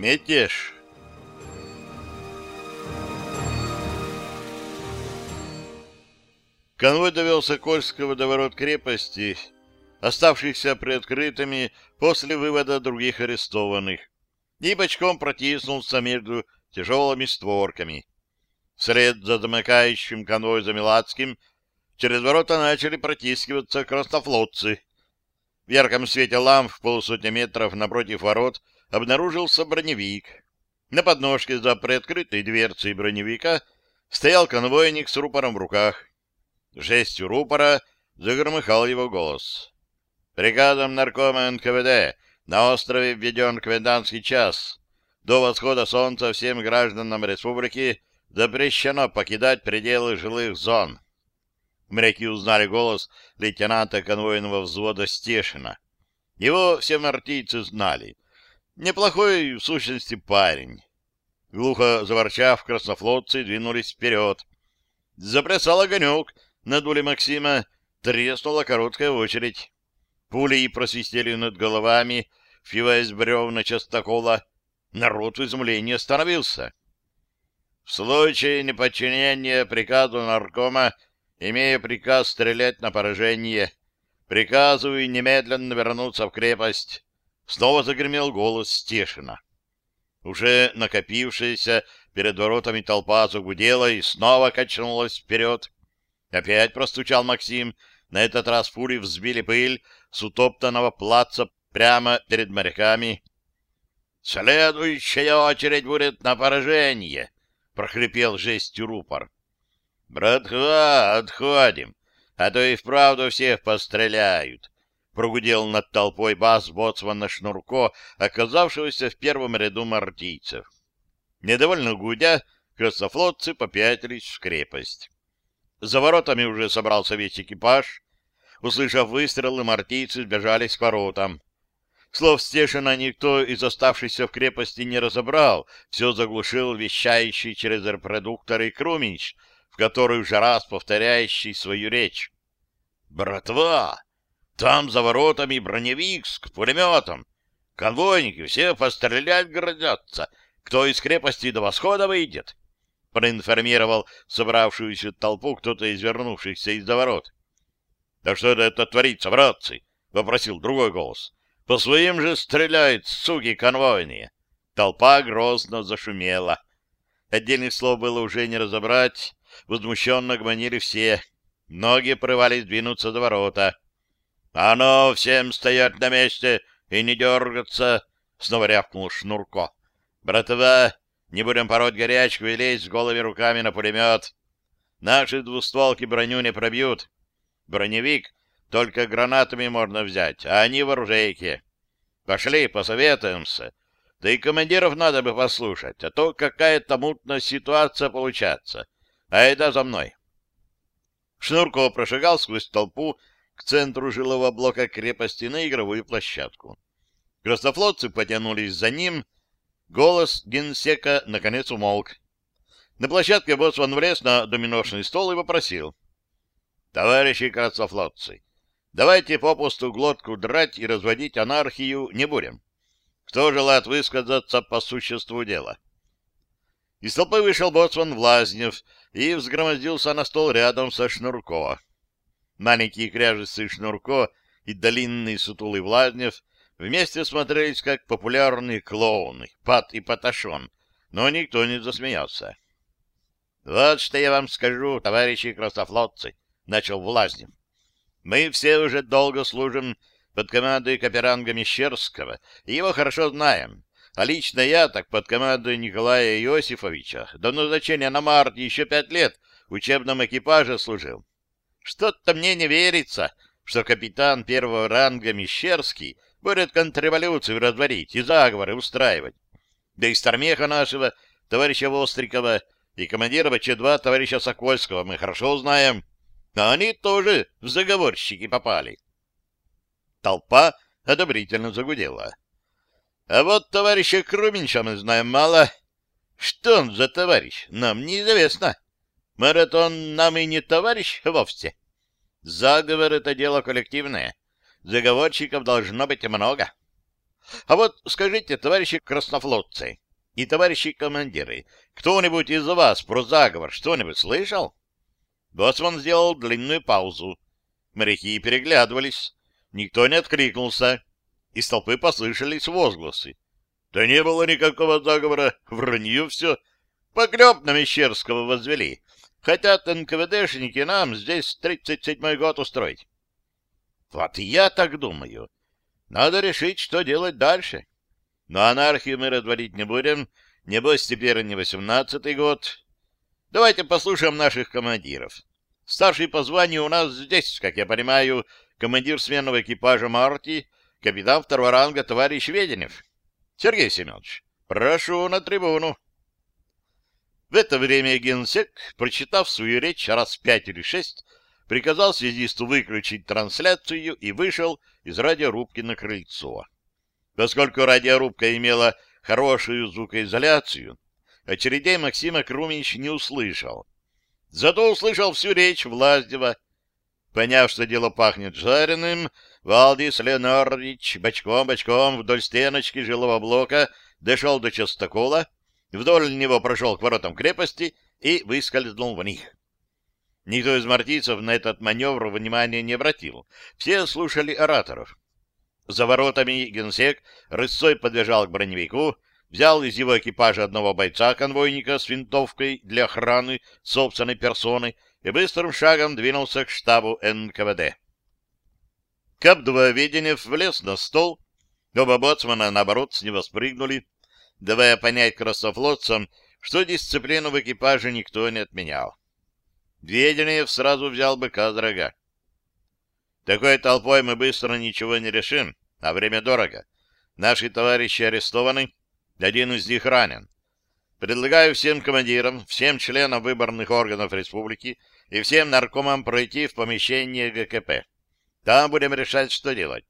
Мятеж. Конвой довел Сокольского до ворот крепости, оставшихся приоткрытыми после вывода других арестованных, и бочком протиснулся между тяжелыми створками. Вслед за замыкающим конвой за Милацким через ворота начали протискиваться краснофлотцы. В ярком свете ламп в полусотни метров напротив ворот обнаружился броневик. На подножке за приоткрытой дверцей броневика стоял конвойник с рупором в руках. Жестью рупора загромыхал его голос. Приказом наркома НКВД на острове введен комендантский час. До восхода солнца всем гражданам республики запрещено покидать пределы жилых зон. Моряки узнали голос лейтенанта конвойного взвода Стешина. Его все мартийцы знали. Неплохой, в сущности, парень. Глухо заворчав, краснофлотцы двинулись вперед. Заплясал огонек на дуле Максима, треснула короткая очередь. Пули просвистели над головами, впиваясь бревна частокола. Народ в изумлении остановился. В случае неподчинения приказу наркома, имея приказ стрелять на поражение, приказываю немедленно вернуться в крепость. Снова загремел голос Стешина. Уже накопившаяся перед воротами толпа загудела и снова качнулась вперед. Опять простучал Максим. На этот раз пули взбили пыль с утоптанного плаца прямо перед моряками. «Следующая очередь будет на поражение!» — прохрипел жестью рупор. «Братва, отходим, а то и вправду всех постреляют!» — прогудел над толпой бас боцмана Шнурко, оказавшегося в первом ряду мартийцев. Недовольно гудя, красофлотцы попятились в крепость. За воротами уже собрался весь экипаж. Услышав выстрелы, мартийцы сбежались к воротам. Слов Стешина никто из оставшихся в крепости не разобрал, все заглушил вещающий через репродукторы Круминч, в который уже раз повторяющий свою речь. «Братва! Там за воротами броневик с пулеметом! Конвойники все пострелять грозятся! Кто из крепости до восхода выйдет?» проинформировал собравшуюся толпу кто-то из вернувшихся из-за ворот. — Да что это творится, братцы? — вопросил другой голос. По своим же стреляют, суки конвойные. Толпа грозно зашумела. Отдельных слов было уже не разобрать. Возмущенно гомонили все. Многие порывались двинуться до ворота. — А ну, всем стоять на месте и не дергаться! — снова рявкнул Шнурко. — Братва, не будем пороть горячку и лезть с голыми руками на пулемет. Наши двустволки броню не пробьют. Броневик только гранатами можно взять, а они в оружейке. Пошли, посоветуемся. Да и командиров надо бы послушать, а то какая-то мутная ситуация получается. А это за мной. Шнурко прошагал сквозь толпу к центру жилого блока крепости на игровую площадку. Краснофлотцы потянулись за ним. Голос генсека наконец умолк. На площадке боцман влез на доминошный стол и попросил. — Товарищи краснофлотцы, Давайте попусту глотку драть и разводить анархию не будем. Кто желает высказаться по существу дела? Из толпы вышел боцман Влазнев и взгромоздился на стол рядом со Шнурко. Маленький кряжистый Шнурко и длинный сутулый Влазнев вместе смотрелись как популярные клоуны, Пат и Паташон, но никто не засмеялся. — Вот что я вам скажу, товарищи красофлотцы, — начал Влазнев. Мы все уже долго служим под командой Каперанга Мещерского, и его хорошо знаем. А лично я так под командой Николая Иосифовича до назначения на март еще пять лет в учебном экипаже служил. Что-то мне не верится, что капитан первого ранга Мещерский будет контрреволюцию разворить и заговоры устраивать. Да и стармеха нашего, товарища Вострикова, и командира БЧ-2 товарища Сокольского мы хорошо знаем а они тоже в заговорщики попали. Толпа одобрительно загудела. А вот товарища Круминча мы знаем мало. Что он за товарищ, нам неизвестно. Может, он нам и не товарищ вовсе. Заговор — это дело коллективное. Заговорщиков должно быть много. А вот скажите, товарищи краснофлотцы и товарищи командиры, кто-нибудь из вас про заговор что-нибудь слышал? Боцман сделал длинную паузу. Моряки переглядывались. Никто не откликнулся. Из толпы послышались возгласы. Да не было никакого заговора, вранье все. Поклеп на Мещерского возвели. Хотят НКВДшники нам здесь 37-й год устроить. Вот я так думаю. Надо решить, что делать дальше. Но анархию мы разводить не будем. Небось, теперь не восемнадцатый год. Давайте послушаем наших командиров. Старший по званию у нас здесь, как я понимаю, командир сменного экипажа Марти, капитан второго ранга товарищ Веденев. Сергей Семенович, прошу на трибуну. В это время генсек, прочитав свою речь раз пять или шесть, приказал связисту выключить трансляцию и вышел из радиорубки на крыльцо. Поскольку радиорубка имела хорошую звукоизоляцию, очередей Максима Крумич не услышал. Зато услышал всю речь Влаздева. Поняв, что дело пахнет жареным, Валдис Леонардович бочком-бочком вдоль стеночки жилого блока дошел до частокола, вдоль него прошел к воротам крепости и выскользнул в них. Никто из мартийцев на этот маневр внимания не обратил. Все слушали ораторов. За воротами генсек рысцой подбежал к броневику, взял из его экипажа одного бойца-конвойника с винтовкой для охраны собственной персоны и быстрым шагом двинулся к штабу НКВД. Кап-2 Веденев влез на стол, оба боцмана, наоборот, с него спрыгнули, давая понять красофлотцам, что дисциплину в экипаже никто не отменял. Веденев сразу взял быка за рога. Такой толпой мы быстро ничего не решим, а время дорого. Наши товарищи арестованы, один из них ранен. Предлагаю всем командирам, всем членам выборных органов республики и всем наркомам пройти в помещение ГКП. Там будем решать, что делать.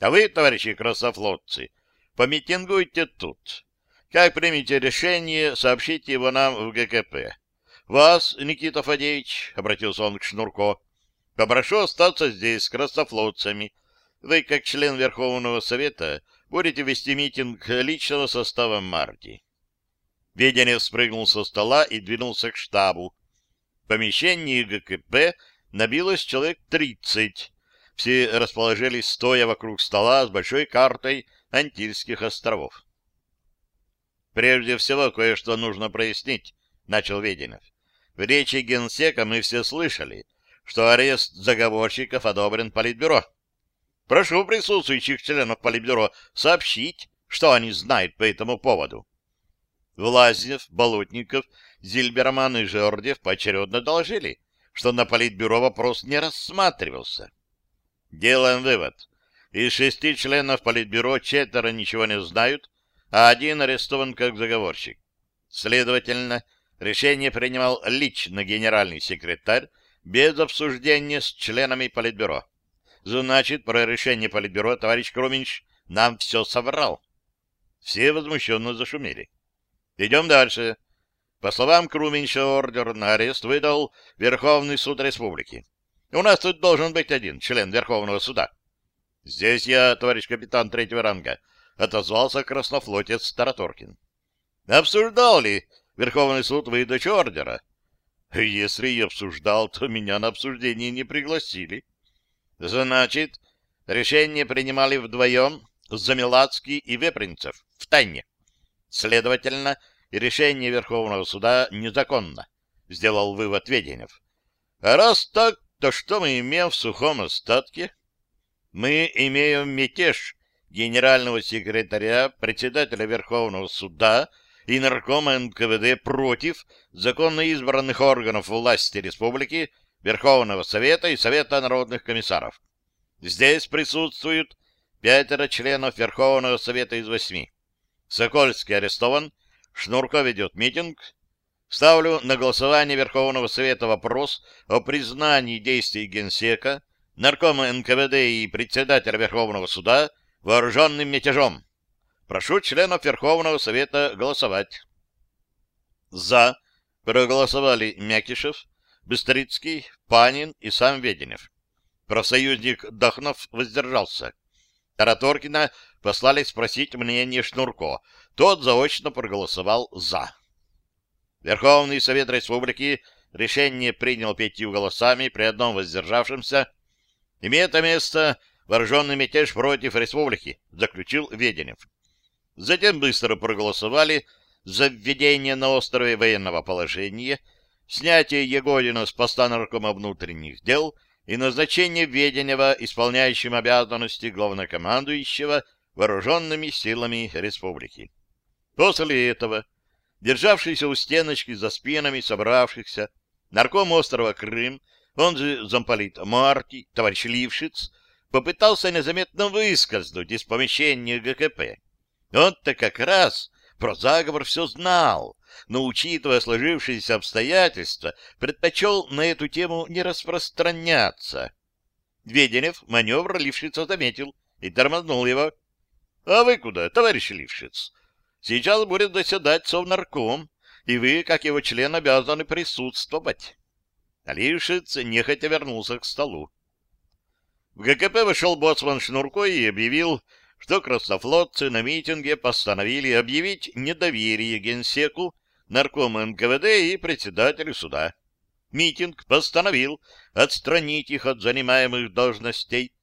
А вы, товарищи красофлотцы, помитингуйте тут. Как примете решение, сообщите его нам в ГКП. Вас, Никита Фадеевич, — обратился он к Шнурко, — попрошу остаться здесь с красофлотцами. Вы, как член Верховного Совета, будете вести митинг личного состава Марти. Веденев спрыгнул со стола и двинулся к штабу. В помещении ГКП набилось человек тридцать. Все расположились стоя вокруг стола с большой картой Антильских островов. «Прежде всего, кое-что нужно прояснить», — начал Веденев. «В речи генсека мы все слышали, что арест заговорщиков одобрен Политбюро. Прошу присутствующих членов Политбюро сообщить, что они знают по этому поводу». Влазнев, Болотников, Зильберман и Жордев поочередно доложили, что на Политбюро вопрос не рассматривался. Делаем вывод. Из шести членов Политбюро четверо ничего не знают, а один арестован как заговорщик. Следовательно, решение принимал лично генеральный секретарь без обсуждения с членами Политбюро. Значит, про решение Политбюро товарищ Круминч нам все соврал. Все возмущенно зашумели. Идем дальше. По словам Круминча, ордер на арест выдал Верховный суд Республики. У нас тут должен быть один член Верховного суда. Здесь я, товарищ капитан третьего ранга, отозвался краснофлотец Староторкин. Обсуждал ли Верховный суд выдачу ордера? Если и обсуждал, то меня на обсуждение не пригласили. Значит, решение принимали вдвоем Замелацкий и Вепринцев в тайне. Следовательно, решение Верховного суда незаконно, сделал вывод Веденев. А раз так, то что мы имеем в сухом остатке? Мы имеем мятеж генерального секретаря, председателя Верховного суда и наркома НКВД против законно избранных органов власти республики, Верховного Совета и Совета народных комиссаров. Здесь присутствуют пятеро членов Верховного Совета из восьми. Сокольский арестован, Шнурко ведет митинг. Ставлю на голосование Верховного Совета вопрос о признании действий Генсека, наркома НКВД и председателя Верховного Суда вооруженным мятежом. Прошу членов Верховного Совета голосовать. За проголосовали Мякишев, Быстрицкий, Панин и сам Веденев. Профсоюзник Дахнов воздержался. Тараторкина послали спросить мнение Шнурко. Тот заочно проголосовал «за». Верховный Совет Республики решение принял пятью голосами при одном воздержавшемся. Имеет место вооруженный мятеж против республики, заключил Веденев. Затем быстро проголосовали за введение на острове военного положения, снятие Егорина с поста наркома внутренних дел и назначение Веденева исполняющим обязанности главнокомандующего вооруженными силами республики. После этого, державшийся у стеночки за спинами собравшихся, нарком острова Крым, он же замполит Марти, товарищ Лившиц, попытался незаметно выскользнуть из помещения ГКП. Он-то как раз про заговор все знал, но, учитывая сложившиеся обстоятельства, предпочел на эту тему не распространяться. Веденев маневр Лившица заметил и тормознул его. — А вы куда, товарищ Лившиц? Сейчас будет заседать совнарком, и вы, как его член, обязаны присутствовать. Лившиц нехотя вернулся к столу. В ГКП вышел боцман Шнурко и объявил, что краснофлотцы на митинге постановили объявить недоверие генсеку, наркому НКВД и председателю суда. Митинг постановил отстранить их от занимаемых должностей.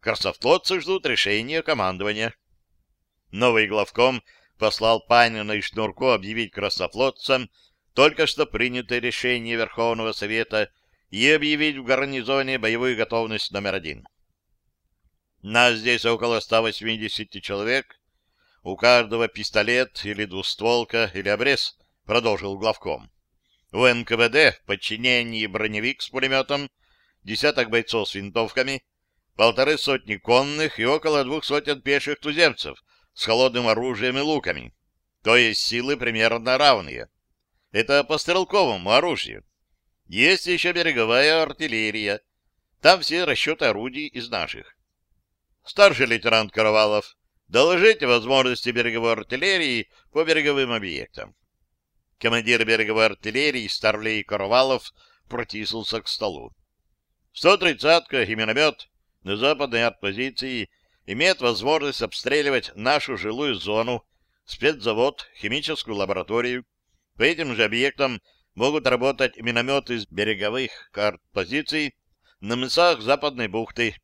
Краснофлотцы ждут решения командования. Новый главком послал Панина и Шнурко объявить краснофлотцам только что принятое решение Верховного Совета и объявить в гарнизоне боевую готовность номер один. Нас здесь около 180 человек. У каждого пистолет или двустволка или обрез, продолжил главком. У НКВД в подчинении броневик с пулеметом, десяток бойцов с винтовками, полторы сотни конных и около двух сотен пеших туземцев с холодным оружием и луками. То есть силы примерно равные. Это по стрелковому оружию. Есть еще береговая артиллерия. Там все расчеты орудий из наших. Старший лейтенант Каравалов, доложите возможности береговой артиллерии по береговым объектам. Командир береговой артиллерии Старлей Каравалов протиснулся к столу. 130-ка и миномет на западной артпозиции имеет возможность обстреливать нашу жилую зону, спецзавод, химическую лабораторию. По этим же объектам могут работать минометы с береговых артпозиций на мысах Западной бухты,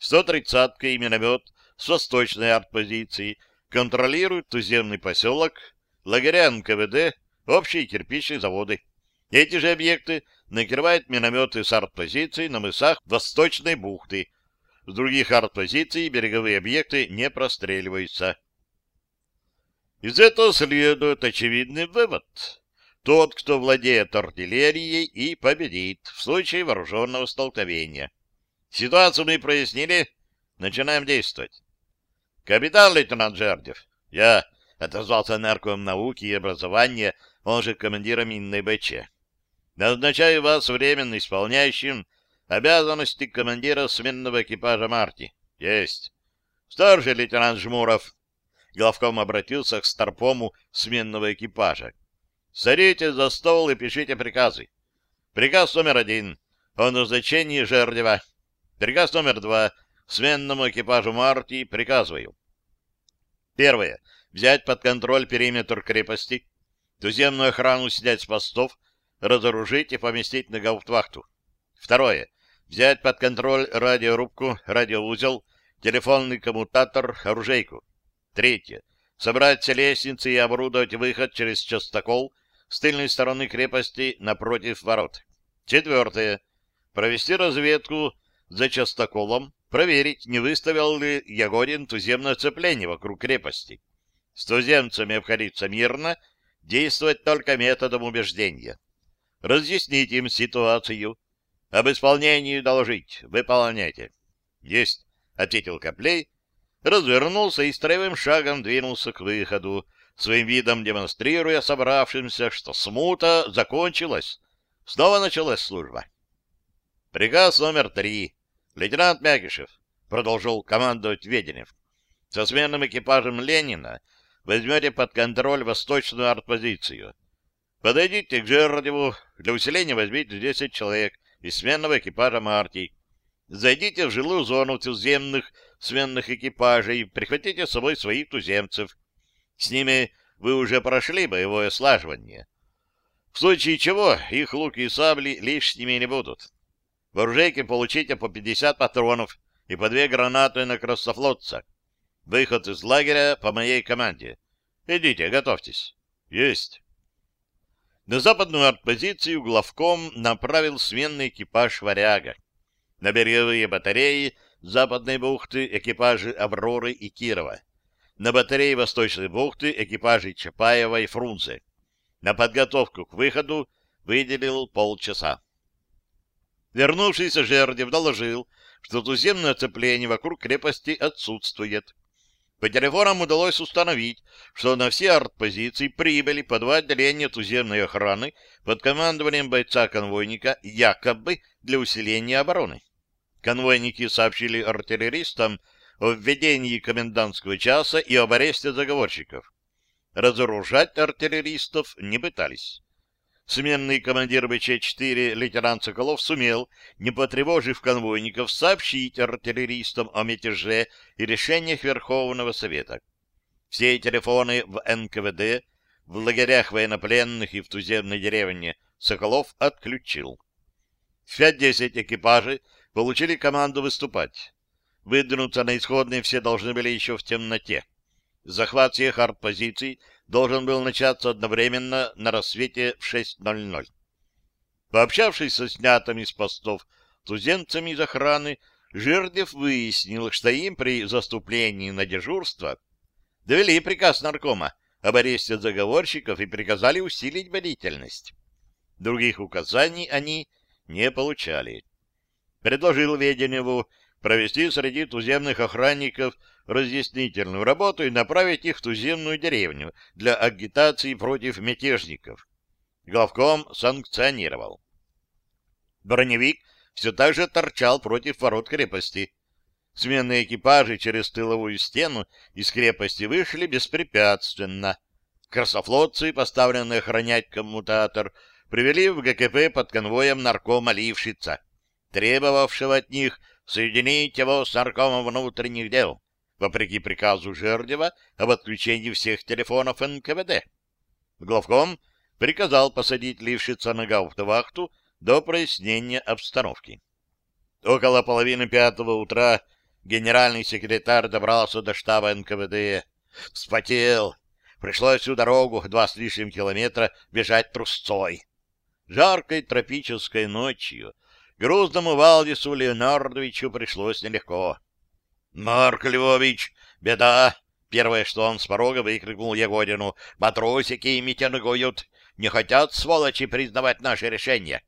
130-ка и миномет с восточной артпозиции контролируют туземный поселок, лагеря НКВД, общие кирпичные заводы. Эти же объекты накрывают минометы с артпозиций на мысах Восточной бухты. С других артпозиций береговые объекты не простреливаются. Из этого следует очевидный вывод. Тот, кто владеет артиллерией, и победит в случае вооруженного столкновения. Ситуацию мы прояснили. Начинаем действовать. Капитан лейтенант Жердев. Я отозвался нарком науки и образования, он же командиром минной БЧ. Назначаю вас временно исполняющим обязанности командира сменного экипажа Марти. Есть. Старший лейтенант Жмуров. Главком обратился к старпому сменного экипажа. Садитесь за стол и пишите приказы. Приказ номер один о назначении Жердева Приказ номер два. Сменному экипажу Марти приказываю. Первое. Взять под контроль периметр крепости, туземную охрану снять с постов, разоружить и поместить на гауптвахту. Второе. Взять под контроль радиорубку, радиоузел, телефонный коммутатор, оружейку. Третье. Собрать все лестницы и оборудовать выход через частокол с тыльной стороны крепости напротив ворот. Четвертое. Провести разведку за частоколом проверить, не выставил ли Ягодин туземное цепление вокруг крепости. С туземцами обходиться мирно, действовать только методом убеждения. Разъяснить им ситуацию. Об исполнении доложить. Выполняйте. — Есть, — ответил Коплей, развернулся и строевым шагом двинулся к выходу, своим видом демонстрируя собравшимся, что смута закончилась. Снова началась служба. Приказ номер три. Лейтенант Мякишев, продолжил командовать Веденев, со сменным экипажем Ленина возьмете под контроль восточную артпозицию. Подойдите к Жердеву, для усиления возьмите 10 человек из сменного экипажа Мартий. Зайдите в жилую зону туземных сменных экипажей, прихватите с собой своих туземцев. С ними вы уже прошли боевое слаживание. В случае чего их луки и сабли лишними не будут. В оружейке получите по 50 патронов и по две гранаты на красофлотца. Выход из лагеря по моей команде. Идите, готовьтесь. Есть. На западную артпозицию главком направил сменный экипаж «Варяга». На береговые батареи западной бухты экипажи «Авроры» и «Кирова». На батареи восточной бухты экипажи Чапаева и Фрунзе. На подготовку к выходу выделил полчаса. Вернувшийся Жердев доложил, что туземное оцепление вокруг крепости отсутствует. По телефонам удалось установить, что на все артпозиции прибыли по два отделения туземной охраны под командованием бойца-конвойника якобы для усиления обороны. Конвойники сообщили артиллеристам о введении комендантского часа и об аресте заговорщиков. Разоружать артиллеристов не пытались. Сменный командир БЧ-4 лейтенант Соколов сумел, не потревожив конвойников, сообщить артиллеристам о мятеже и решениях Верховного Совета. Все телефоны в НКВД, в лагерях военнопленных и в туземной деревне Соколов отключил. В 5-10 экипажей получили команду выступать. Выдвинуться на исходные все должны были еще в темноте. Захват всех артпозиций должен был начаться одновременно на рассвете в 6.00. Пообщавшись со снятыми с постов туземцами из охраны, Жердев выяснил, что им при заступлении на дежурство довели приказ наркома об аресте заговорщиков и приказали усилить бдительность. Других указаний они не получали. Предложил Веденеву провести среди туземных охранников разъяснительную работу и направить их в туземную деревню для агитации против мятежников. Главком санкционировал. Броневик все так же торчал против ворот крепости. Сменные экипажи через тыловую стену из крепости вышли беспрепятственно. Красофлотцы, поставленные охранять коммутатор, привели в ГКП под конвоем наркома Лившица, требовавшего от них соединить его с наркомом внутренних дел вопреки приказу Жердева об отключении всех телефонов НКВД. Главком приказал посадить Лившица на гауптвахту до прояснения обстановки. Около половины пятого утра генеральный секретарь добрался до штаба НКВД. Вспотел. Пришлось всю дорогу, два с лишним километра, бежать трусцой. Жаркой тропической ночью грузному Валдису Леонардовичу пришлось нелегко. Марк Львович, беда! Первое, что он с порога выкрикнул Ягодину. Матросики митингуют. Не хотят, сволочи, признавать наше решение.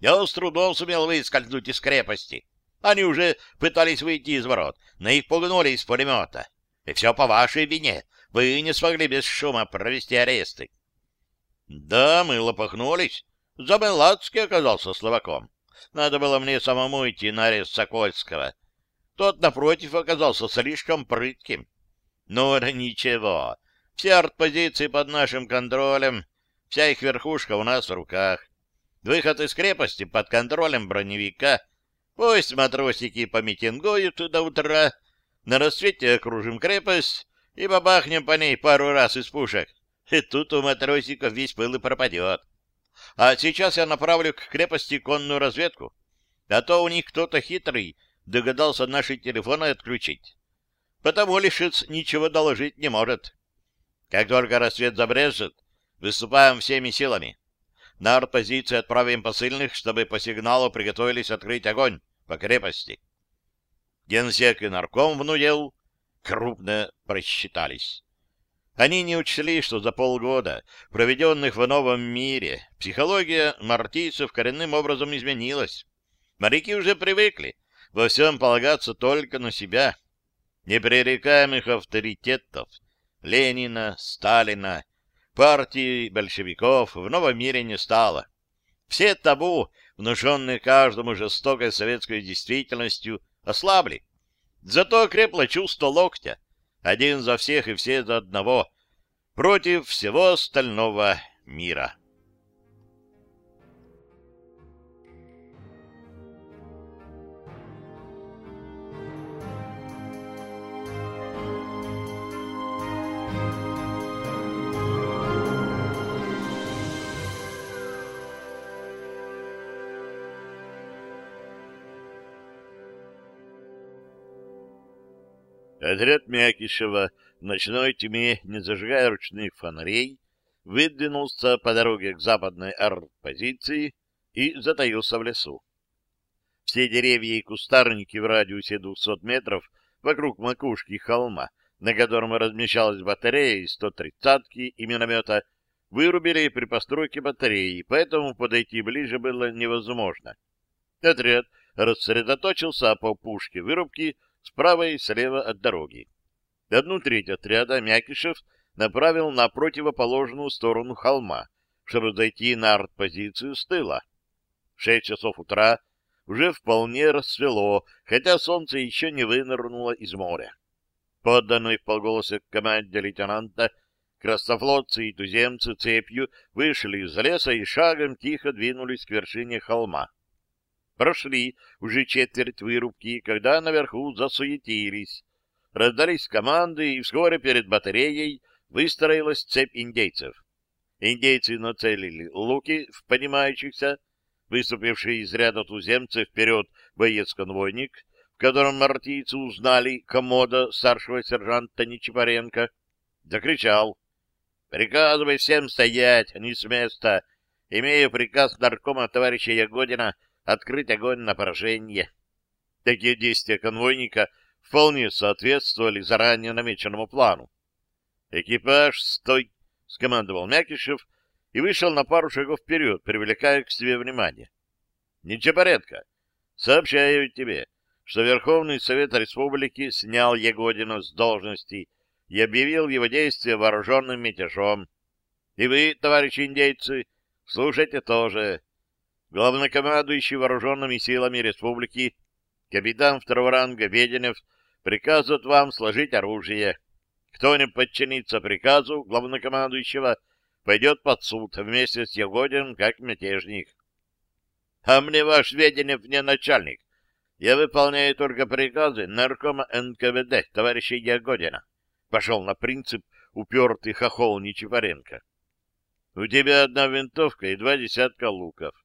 Я с трудом сумел выскользнуть из крепости. Они уже пытались выйти из ворот, но их пугнули из пулемета. И все по вашей вине. Вы не смогли без шума провести аресты. Да, мы лопахнулись. Забелацкий оказался словаком. Надо было мне самому идти на арест Сокольского. Тот, напротив, оказался слишком прытким. Но ничего, все артпозиции под нашим контролем, вся их верхушка у нас в руках. Выход из крепости под контролем броневика. Пусть матросики помитингуют до утра, на рассвете окружим крепость и бабахнем по ней пару раз из пушек. И тут у матросиков весь пыл и пропадет. А сейчас я направлю к крепости конную разведку. А то у них кто-то хитрый догадался наши телефоны отключить. Потому Лишиц ничего доложить не может. Как только рассвет забрежет, выступаем всеми силами. На артпозиции отправим посыльных, чтобы по сигналу приготовились открыть огонь по крепости. Генсек и нарком внудел, крупно просчитались. Они не учли, что за полгода, проведенных в новом мире, психология мартийцев коренным образом изменилась. Моряки уже привыкли во всем полагаться только на себя. Непререкаемых авторитетов Ленина, Сталина, партии большевиков в новом мире не стало. Все табу, внушенные каждому жестокой советской действительностью, ослабли. Зато окрепло чувство локтя, один за всех и все за одного, против всего остального мира. Отряд Мякишева в ночной тьме, не зажигая ручных фонарей, выдвинулся по дороге к западной артпозиции и затаился в лесу. Все деревья и кустарники в радиусе 200 метров вокруг макушки холма, на котором размещалась батарея из 130-ки и миномета, вырубили при постройке батареи, поэтому подойти ближе было невозможно. Отряд рассредоточился по пушке вырубки справа и слева от дороги. Одну треть отряда Мякишев направил на противоположную сторону холма, чтобы зайти на артпозицию с тыла. В шесть часов утра уже вполне рассвело, хотя солнце еще не вынырнуло из моря. Подданный в полголоса команде лейтенанта, краснофлотцы и туземцы цепью вышли из леса и шагом тихо двинулись к вершине холма. Прошли уже четверть вырубки, когда наверху засуетились. Раздались команды, и вскоре перед батареей выстроилась цепь индейцев. Индейцы нацелили луки в понимающихся, выступивший из ряда туземцев вперед боец-конвойник, в котором мартийцы узнали комода старшего сержанта Нечипаренко, закричал «Приказывай всем стоять, а не с места! Имею приказ наркома товарища Ягодина открыть огонь на поражение. Такие действия конвойника вполне соответствовали заранее намеченному плану. «Экипаж, стой!» — скомандовал Мякишев и вышел на пару шагов вперед, привлекая к себе внимание. «Ничепорядка! Сообщаю тебе, что Верховный Совет Республики снял Ягодина с должности и объявил его действия вооруженным мятежом. И вы, товарищи индейцы, слушайте тоже главнокомандующий вооруженными силами республики, капитан второго ранга Веденев, приказывает вам сложить оружие. Кто не подчинится приказу главнокомандующего, пойдет под суд вместе с Ягодиным как мятежник. А мне ваш Веденев не начальник. Я выполняю только приказы наркома НКВД товарища Ягодина. Пошел на принцип упертый хохол Нечипаренко. У тебя одна винтовка и два десятка луков.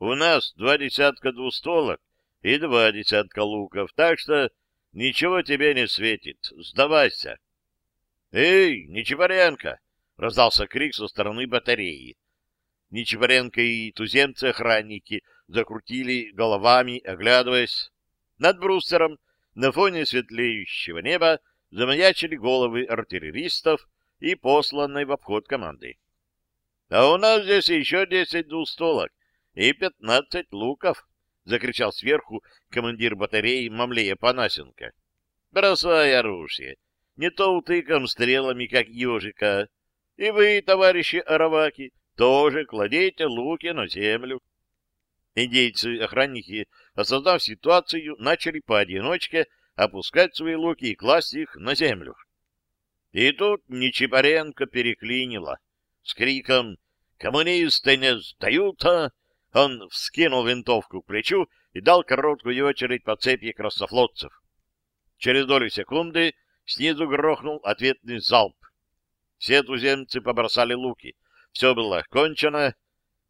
У нас два десятка двустолок и два десятка луков, так что ничего тебе не светит. Сдавайся. — Эй, Нечипаренко! — раздался крик со стороны батареи. Нечипаренко и туземцы-охранники закрутили головами, оглядываясь. Над брустером на фоне светлеющего неба замаячили головы артиллеристов и посланной в обход команды. — А у нас здесь еще десять двустолок и пятнадцать луков! — закричал сверху командир батареи Мамлея Панасенко. — Бросай оружие! Не то утыком стрелами, как ежика. И вы, товарищи араваки, тоже кладите луки на землю. Индейцы-охранники, осознав ситуацию, начали поодиночке опускать свои луки и класть их на землю. И тут Нечипаренко переклинило. С криком «Коммунисты не сдаются!» Он вскинул винтовку к плечу и дал короткую очередь по цепи краснофлотцев. Через долю секунды снизу грохнул ответный залп. Все туземцы побросали луки. Все было кончено.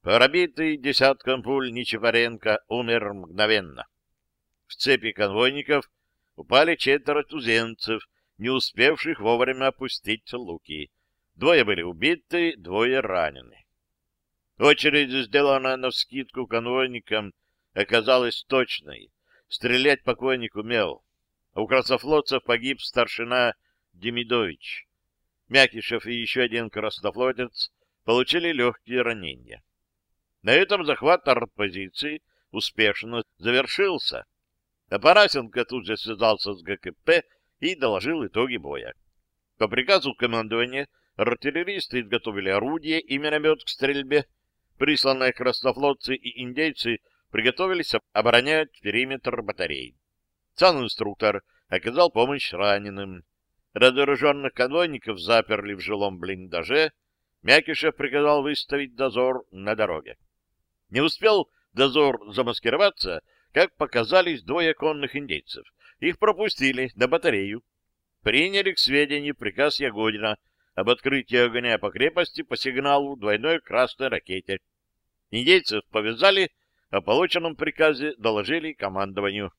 Пробитый десятком пуль Нечипаренко умер мгновенно. В цепи конвойников упали четверо туземцев, не успевших вовремя опустить луки. Двое были убиты, двое ранены. Очередь, сделанная навскидку конвойникам, оказалась точной. Стрелять покойник умел. У краснофлотцев погиб старшина Демидович. Мякишев и еще один краснофлотец получили легкие ранения. На этом захват артпозиции успешно завершился. Апарасенко тут же связался с ГКП и доложил итоги боя. По приказу командования артиллеристы изготовили орудие и миномет к стрельбе, Присланные краснофлотцы и индейцы приготовились оборонять периметр батарей. Сам инструктор оказал помощь раненым. Разоруженных конвойников заперли в жилом блиндаже. Мякишев приказал выставить дозор на дороге. Не успел дозор замаскироваться, как показались двое конных индейцев. Их пропустили на батарею. Приняли к сведению приказ Ягодина об открытии огня по крепости по сигналу двойной красной ракете. Индейцев повязали, о полученном приказе доложили командованию.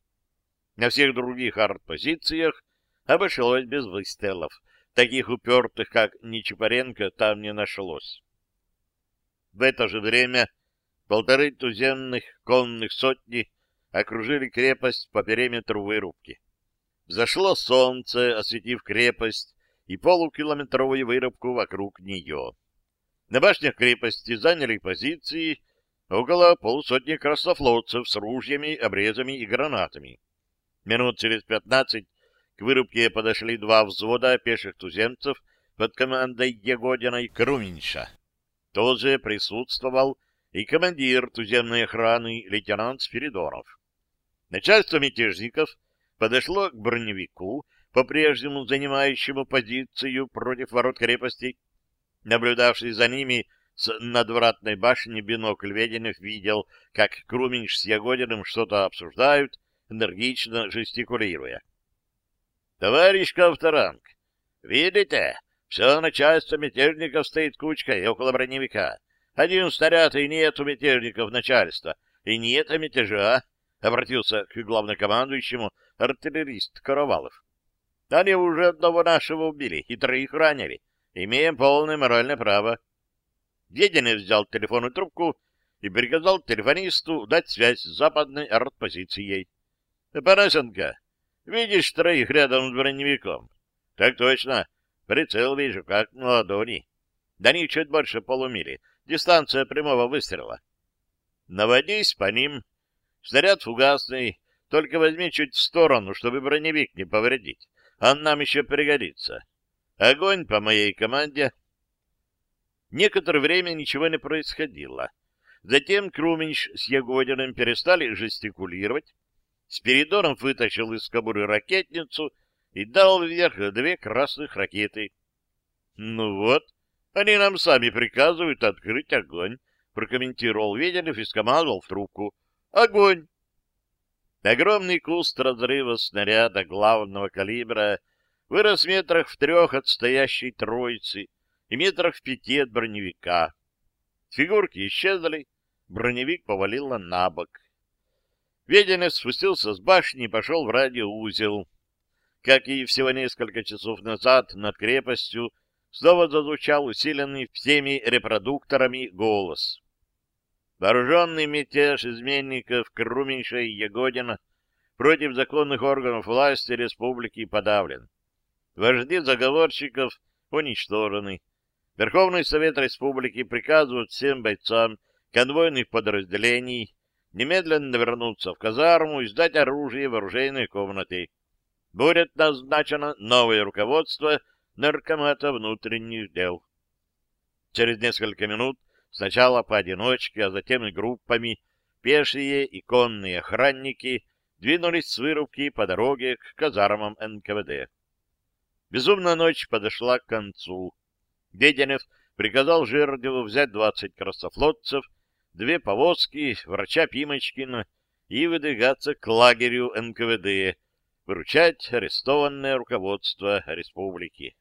На всех других артпозициях обошлось без выстрелов. Таких упертых, как Нечипаренко, там не нашлось. В это же время полторы туземных конных сотни окружили крепость по периметру вырубки. Взошло солнце, осветив крепость и полукилометровую вырубку вокруг нее. На башнях крепости заняли позиции около полусотни краснофлотцев с ружьями, обрезами и гранатами. Минут через пятнадцать к вырубке подошли два взвода пеших туземцев под командой Егодина и Круминша. Тоже присутствовал и командир туземной охраны лейтенант Спиридонов. Начальство мятежников подошло к броневику, по-прежнему занимающему позицию против ворот крепости. Наблюдавший за ними с надвратной башни бинокль Веденев видел, как Круминш с Ягодиным что-то обсуждают, энергично жестикулируя. — Товарищ Ковторанг, видите, все начальство мятежников стоит кучкой около броневика. Один снаряд, и нет у мятежников начальства, и нет мятежа, — обратился к главнокомандующему артиллерист Каравалов. — Они уже одного нашего убили и троих ранили. Имеем полное моральное право. Веденев взял телефонную трубку и приказал телефонисту дать связь с западной артпозицией. — Парасенко, видишь троих рядом с броневиком? — Так точно. Прицел вижу, как на ладони. До них чуть больше полумили. Дистанция прямого выстрела. Наводись по ним. Снаряд фугасный. Только возьми чуть в сторону, чтобы броневик не повредить. Он нам еще пригодится. Огонь по моей команде. Некоторое время ничего не происходило. Затем Круменч с Ягодиным перестали жестикулировать. Спиридонов вытащил из кобуры ракетницу и дал вверх две красных ракеты. — Ну вот, они нам сами приказывают открыть огонь, — прокомментировал Веденев и скомандовал в трубку. — Огонь! Огромный куст разрыва снаряда главного калибра вырос метрах в трех от стоящей троицы и метрах в пяти от броневика. Фигурки исчезли, броневик повалило на бок. Веденец спустился с башни и пошел в радиоузел. Как и всего несколько часов назад над крепостью снова зазвучал усиленный всеми репродукторами голос. Вооруженный мятеж изменников Круменьша и Ягодина против законных органов власти республики подавлен. Вожди заговорщиков уничтожены. Верховный Совет Республики приказывает всем бойцам конвойных подразделений немедленно вернуться в казарму и сдать оружие в оружейной комнате. Будет назначено новое руководство Наркомата внутренних дел. Через несколько минут, сначала поодиночке, а затем и группами, пешие и конные охранники двинулись с вырубки по дороге к казармам НКВД. Безумная ночь подошла к концу. Веденев приказал Жердеву взять двадцать красофлотцев, две повозки, врача Пимочкина и выдвигаться к лагерю НКВД, выручать арестованное руководство республики.